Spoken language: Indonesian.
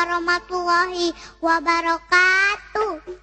warahmatullahi wabarakatuh.